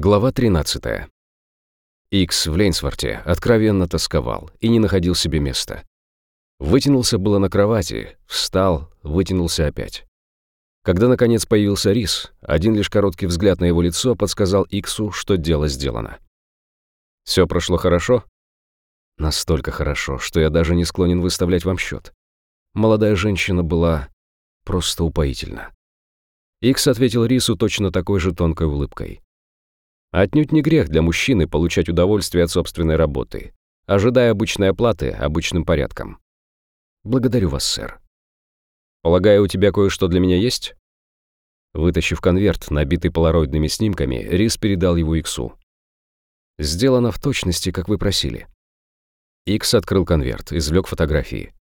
Глава 13. Икс в Лейнсворте откровенно тосковал и не находил себе места. Вытянулся было на кровати, встал, вытянулся опять. Когда, наконец, появился Рис, один лишь короткий взгляд на его лицо подсказал Иксу, что дело сделано. Все прошло хорошо? Настолько хорошо, что я даже не склонен выставлять вам счет. Молодая женщина была просто упоительна. Икс ответил Рису точно такой же тонкой улыбкой. Отнюдь не грех для мужчины получать удовольствие от собственной работы, ожидая обычной оплаты обычным порядком. Благодарю вас, сэр. Полагаю, у тебя кое-что для меня есть? Вытащив конверт, набитый полароидными снимками, Рис передал его Иксу. Сделано в точности, как вы просили. Икс открыл конверт, извлек фотографии.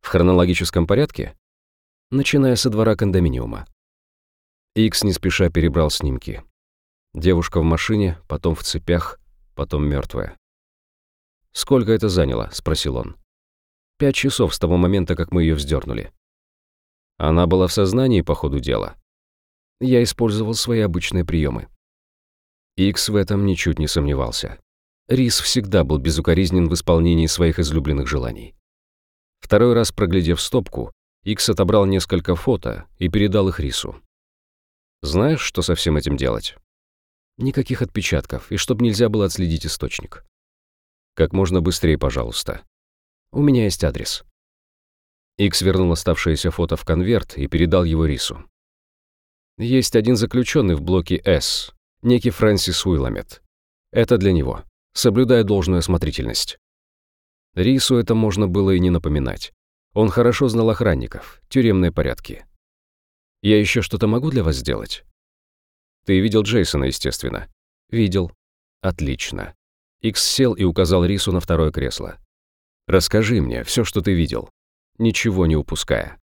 В хронологическом порядке? Начиная со двора кондоминиума. Икс не спеша перебрал снимки. Девушка в машине, потом в цепях, потом мертвая. «Сколько это заняло?» — спросил он. «Пять часов с того момента, как мы ее вздернули. Она была в сознании по ходу дела. Я использовал свои обычные приемы. Икс в этом ничуть не сомневался. Рис всегда был безукоризнен в исполнении своих излюбленных желаний. Второй раз проглядев стопку, Икс отобрал несколько фото и передал их Рису. «Знаешь, что со всем этим делать?» Никаких отпечатков, и чтоб нельзя было отследить источник. Как можно быстрее, пожалуйста. У меня есть адрес. Икс вернул оставшееся фото в конверт и передал его Рису. Есть один заключенный в блоке «С», некий Фрэнсис Уилламет. Это для него, соблюдая должную осмотрительность. Рису это можно было и не напоминать. Он хорошо знал охранников, тюремные порядки. «Я еще что-то могу для вас сделать?» Ты видел Джейсона, естественно. Видел. Отлично. Икс сел и указал Рису на второе кресло. Расскажи мне все, что ты видел, ничего не упуская.